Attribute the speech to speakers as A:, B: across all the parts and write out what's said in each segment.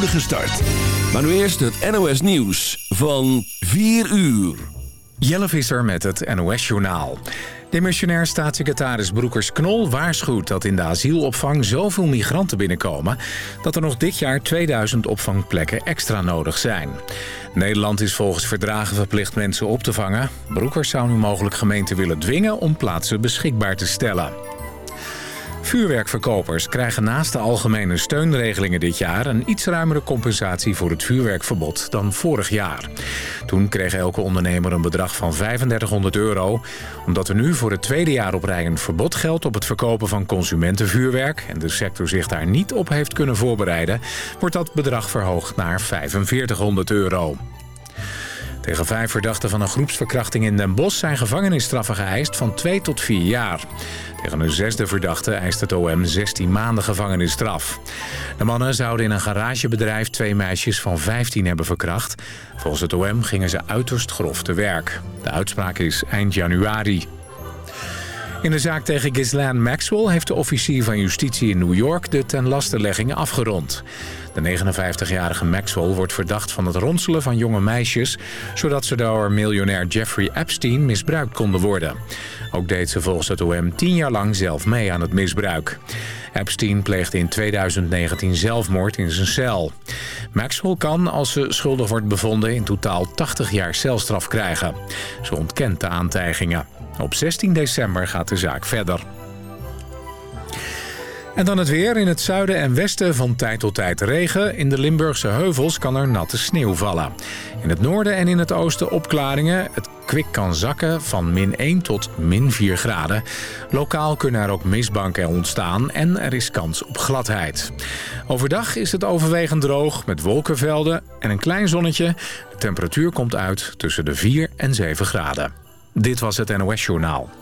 A: start. Maar nu eerst het NOS Nieuws van 4 uur.
B: Jelle Visser met het NOS Journaal. Demissionair staatssecretaris Broekers-Knol waarschuwt dat in de asielopvang zoveel migranten binnenkomen... dat er nog dit jaar 2000 opvangplekken extra nodig zijn. Nederland is volgens verdragen verplicht mensen op te vangen. Broekers zou nu mogelijk gemeenten willen dwingen om plaatsen beschikbaar te stellen. Vuurwerkverkopers krijgen naast de algemene steunregelingen dit jaar... een iets ruimere compensatie voor het vuurwerkverbod dan vorig jaar. Toen kreeg elke ondernemer een bedrag van 3500 euro. Omdat er nu voor het tweede jaar op rij een verbod geldt... op het verkopen van consumentenvuurwerk... en de sector zich daar niet op heeft kunnen voorbereiden... wordt dat bedrag verhoogd naar 4500 euro. Tegen vijf verdachten van een groepsverkrachting in Den Bosch... zijn gevangenisstraffen geëist van 2 tot 4 jaar. Tegen een zesde verdachte eist het OM 16 maanden gevangenisstraf. De mannen zouden in een garagebedrijf twee meisjes van 15 hebben verkracht. Volgens het OM gingen ze uiterst grof te werk. De uitspraak is eind januari. In de zaak tegen Ghislaine Maxwell heeft de officier van justitie in New York de tenlastelegging afgerond. De 59-jarige Maxwell wordt verdacht van het ronselen van jonge meisjes... zodat ze door miljonair Jeffrey Epstein misbruikt konden worden. Ook deed ze volgens het OM tien jaar lang zelf mee aan het misbruik. Epstein pleegde in 2019 zelfmoord in zijn cel. Maxwell kan, als ze schuldig wordt bevonden, in totaal 80 jaar celstraf krijgen. Ze ontkent de aantijgingen. Op 16 december gaat de zaak verder. En dan het weer. In het zuiden en westen van tijd tot tijd regen. In de Limburgse heuvels kan er natte sneeuw vallen. In het noorden en in het oosten opklaringen. Het kwik kan zakken van min 1 tot min 4 graden. Lokaal kunnen er ook mistbanken ontstaan en er is kans op gladheid. Overdag is het overwegend droog met wolkenvelden en een klein zonnetje. De temperatuur komt uit tussen de 4 en 7 graden. Dit was het NOS Journaal.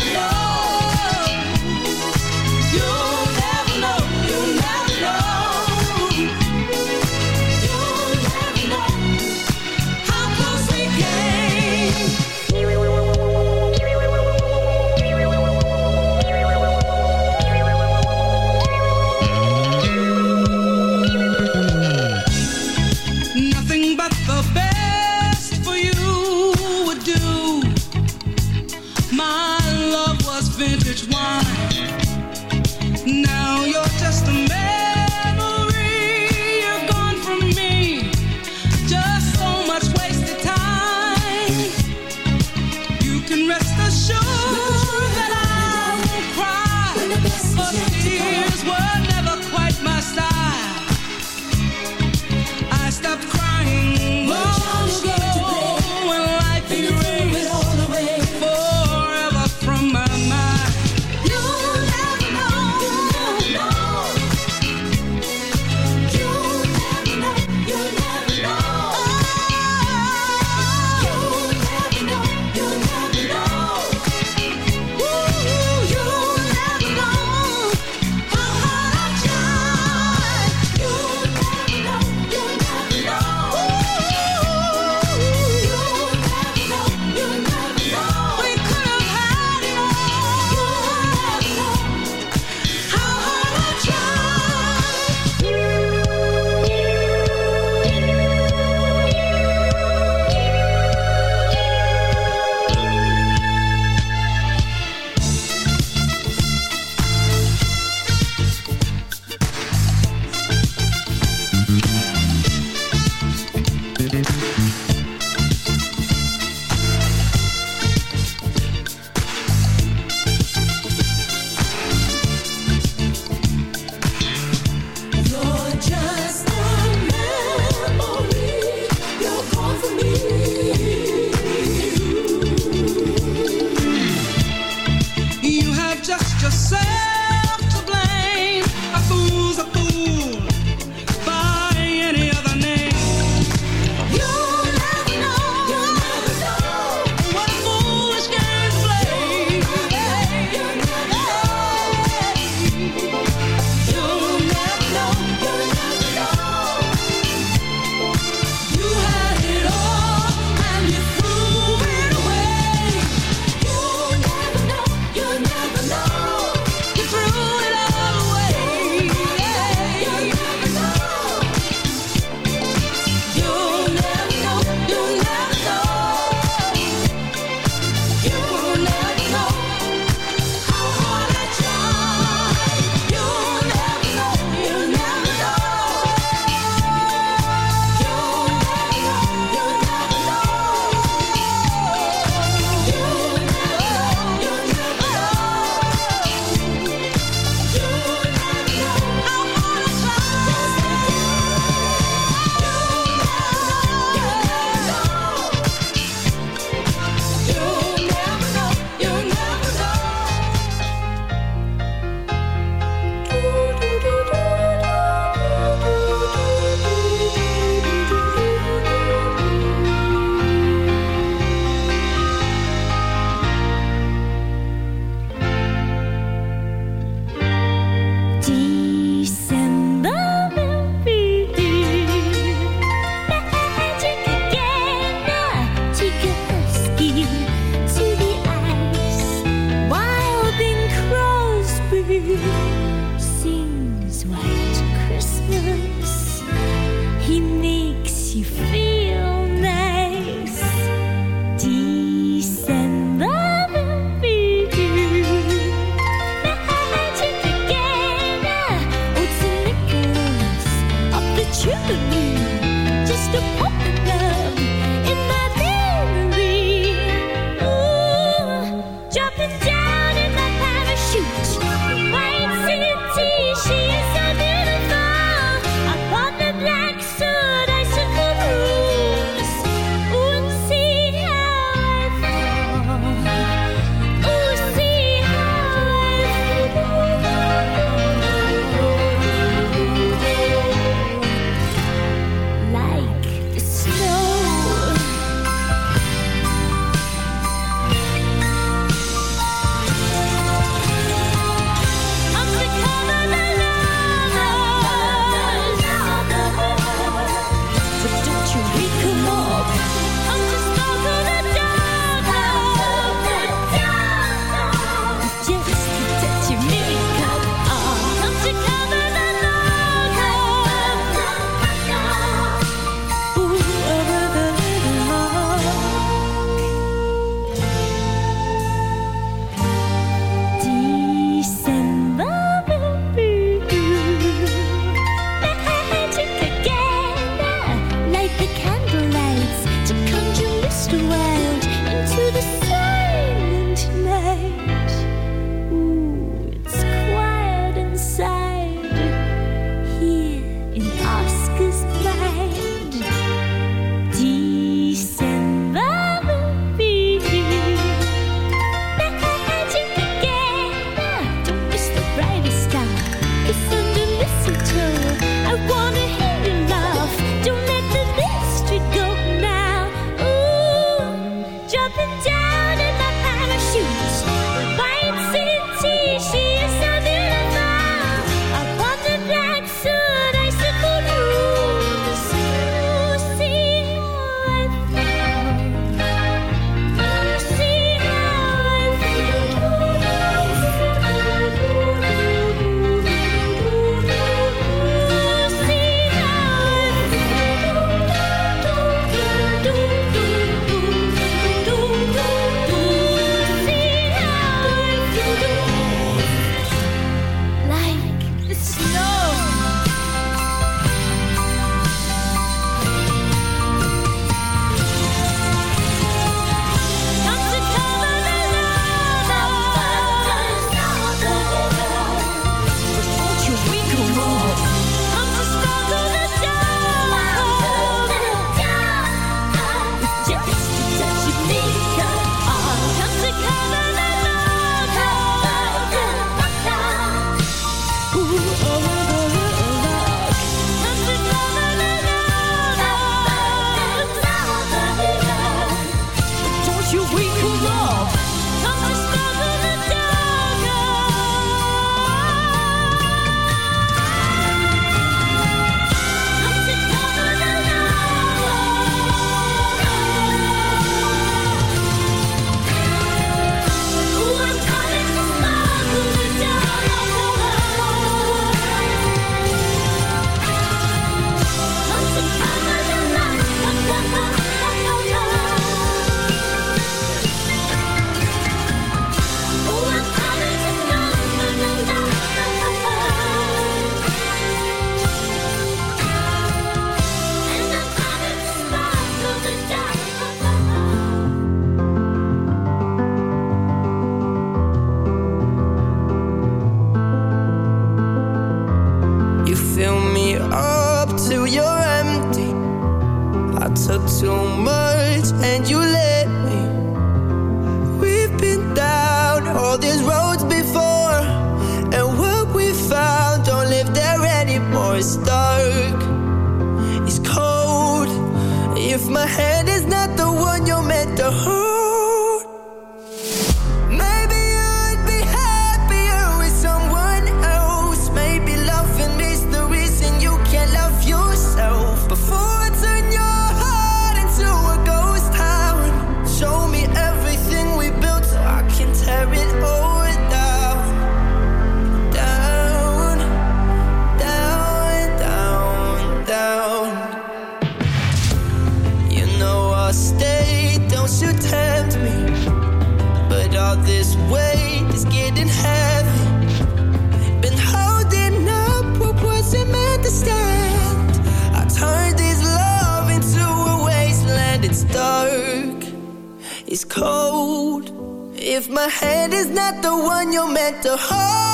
C: It's cold if my head is not
D: the
E: one you're meant to hold.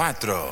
E: cuatro.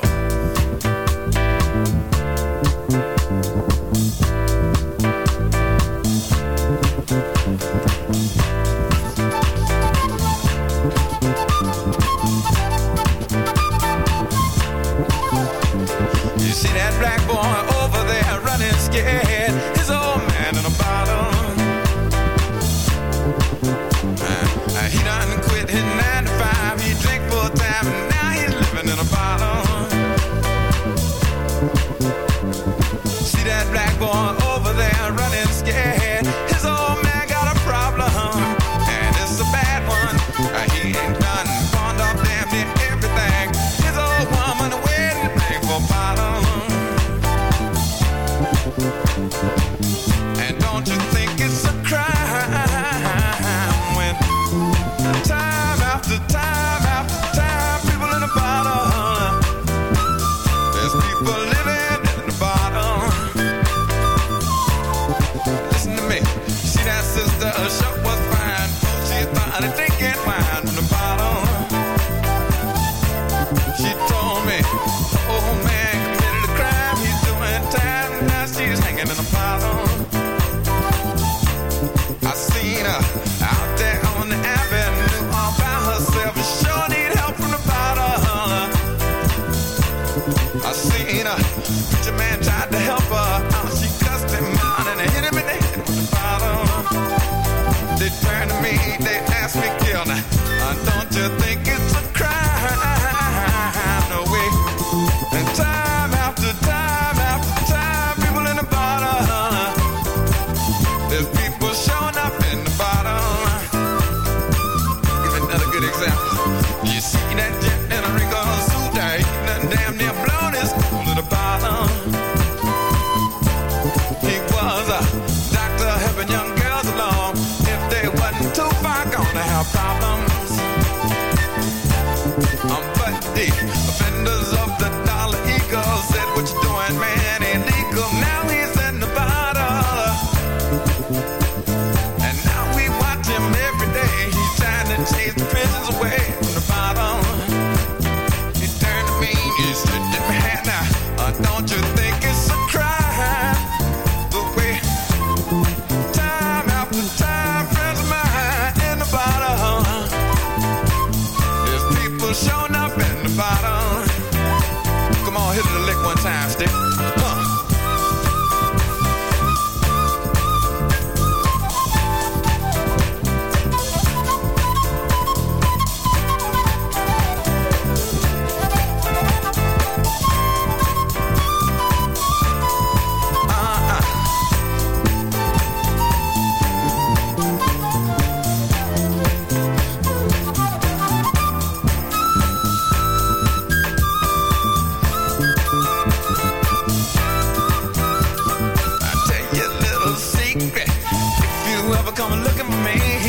E: I seen a rich man tried to help her. Out she cussed him out and hit him in the head with a bottle. They turned to me, they looking for me.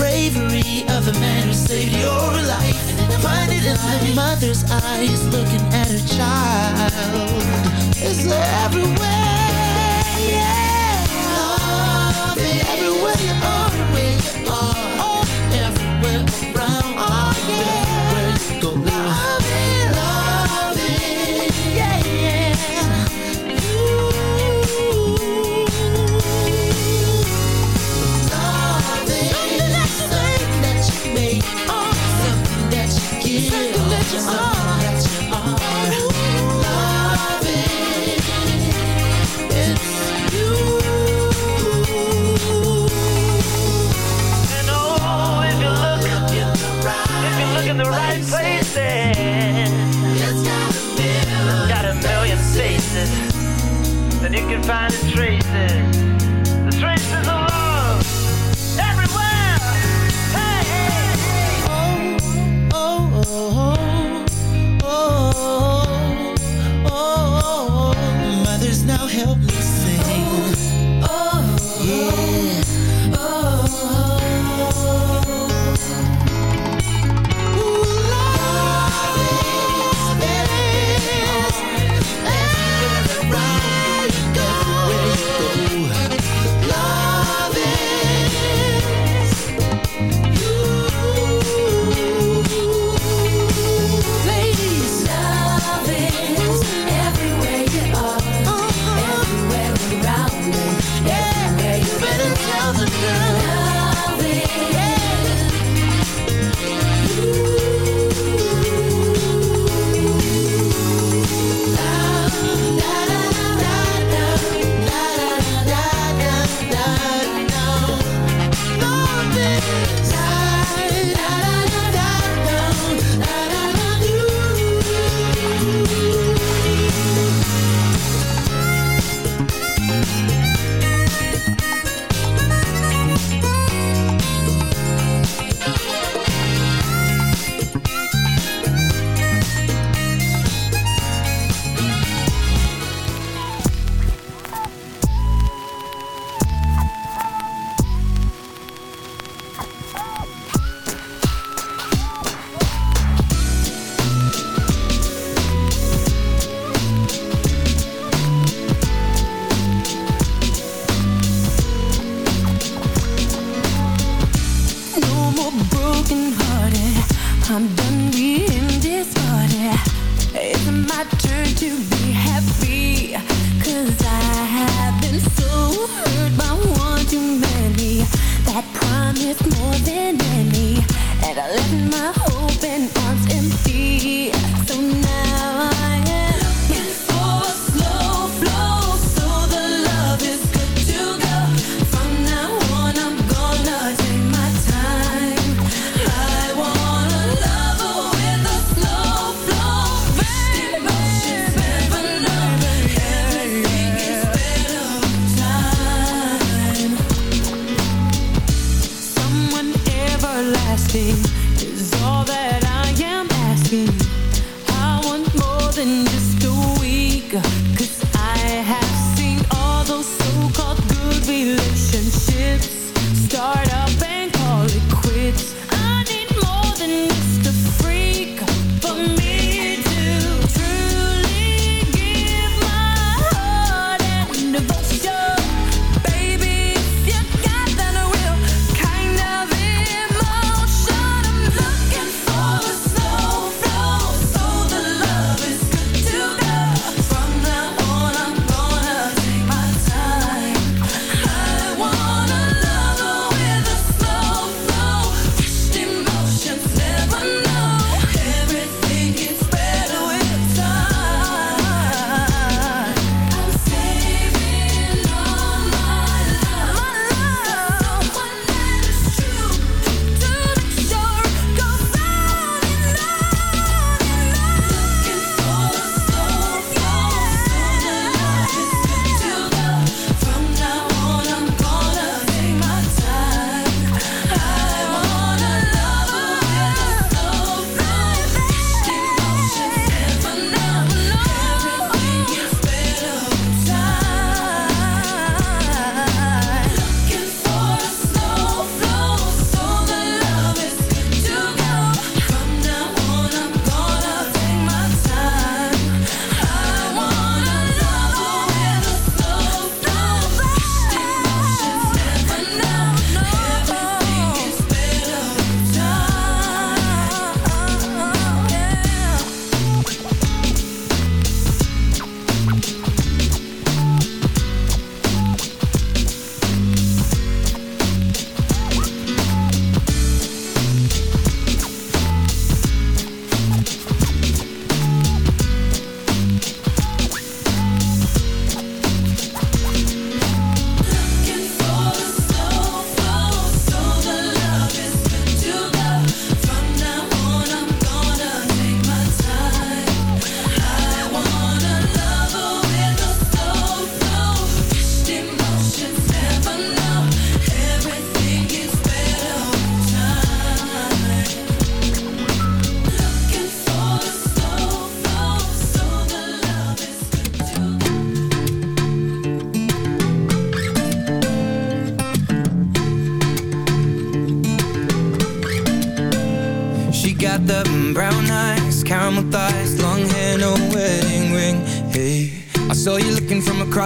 D: bravery of a man who saved your life. Find it in a mother's eyes looking at her child. It's everywhere, yeah. Love everywhere, oh Oh.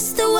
F: just the
G: way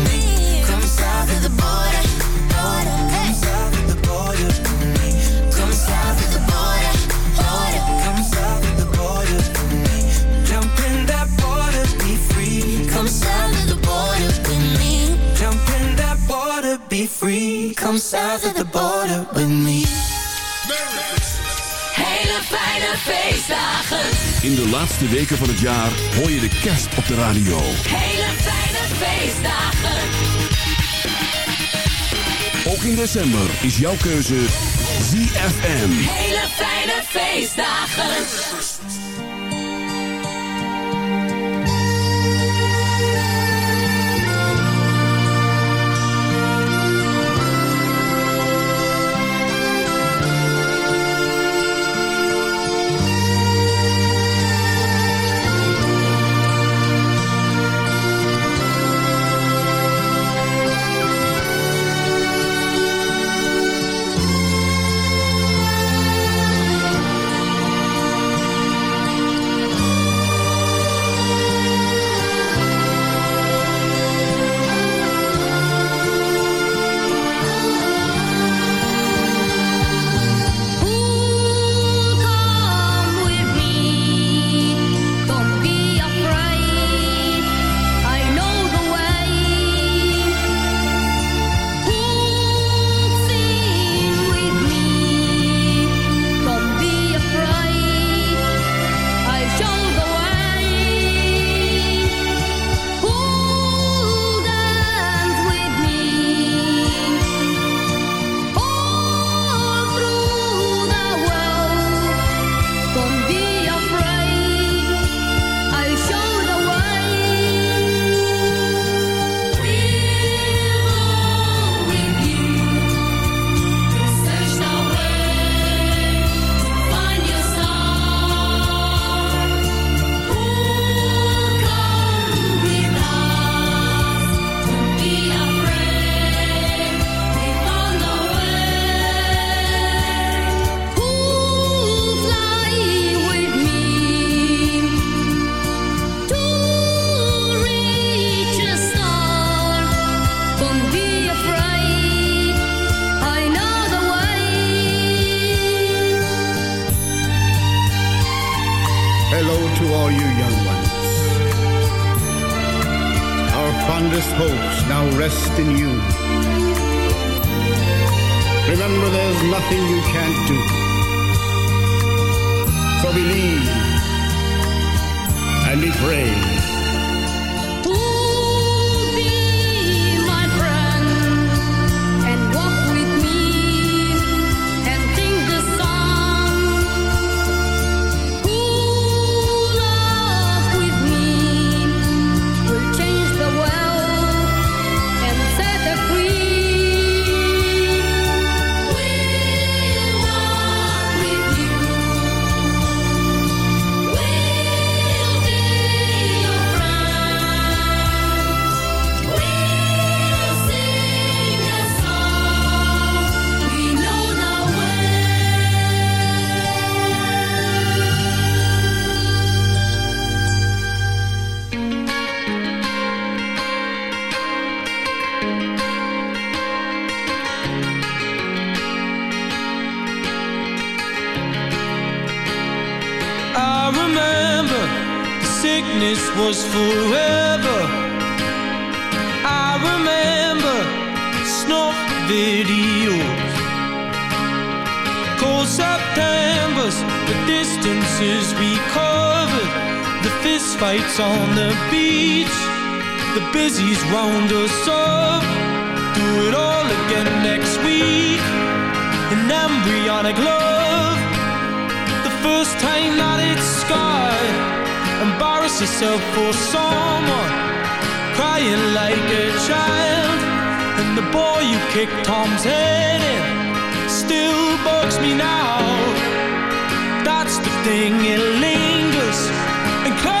F: Come south of the border with me.
H: Hele fijne feestdagen.
A: In de laatste weken van het jaar hoor je de kerst op de radio.
H: Hele fijne feestdagen.
A: Ook in december is jouw keuze ZFM.
H: Hele fijne feestdagen.
C: On the beach, the busies round us up. Do it all again next week. An embryonic love, the first time that it's scarred embarrass yourself for someone. Crying like a child. And the boy you kicked Tom's head in still bugs me now. That's the thing it lingers. And cause